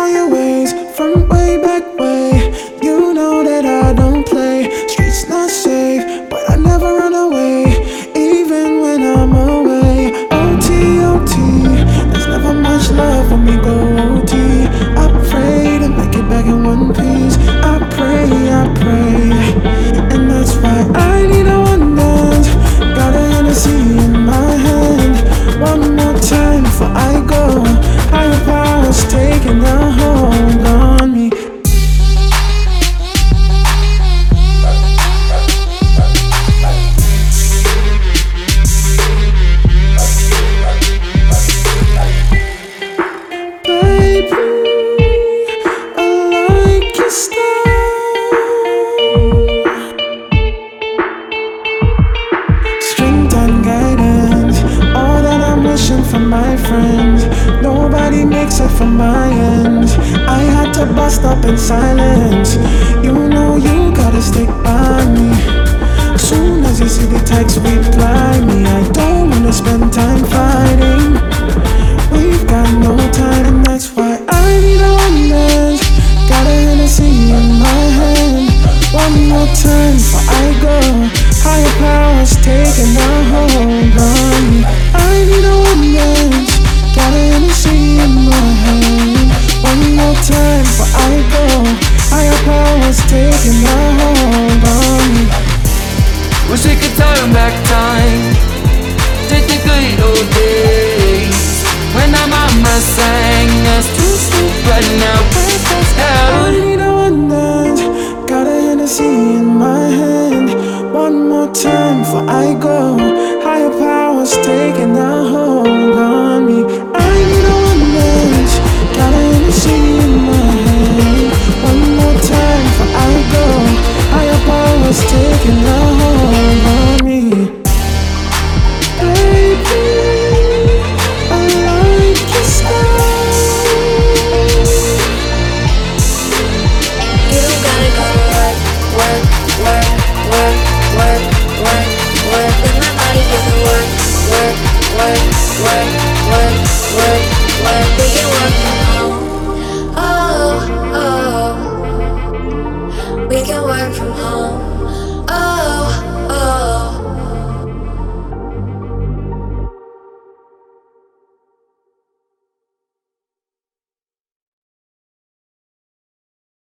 all your ways from from my end. I had to bust up in silence. You know you gotta stick by me. Soon as you see the text, reply me. I don't wanna spend time fighting. We've got no time, and that's why I need a one dance. Got a Hennessy in my hand. One more time before I go. Higher powers taking Wish we could turn back time To the good old days. When our mama sang us to sleep But now we're just out I need a one night Got a Hennessy in my hand. One more time before I go. Higher powers taking a hold on me. I need a one Got a Hennessy in my hand. One more time before I go. Higher powers taking a way.